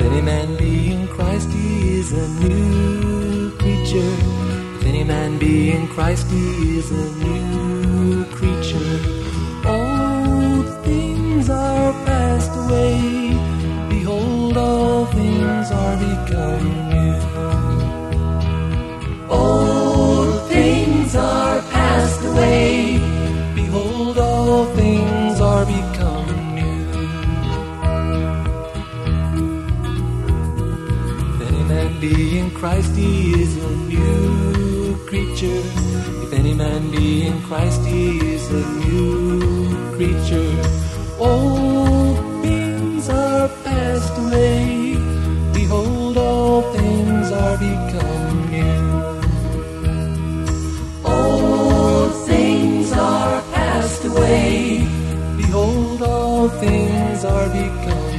If any man be in Christ, he is a new creature. If any man be in Christ, he is a new creature. Old things are passed away. Behold, all things are become new. Old things are passed away. Behold, all things are become be in Christ, he is a new creature. If any man be in Christ, he is a new creature. All things are passed away. Behold, all things are become new. All things are passed away. Behold, all things are become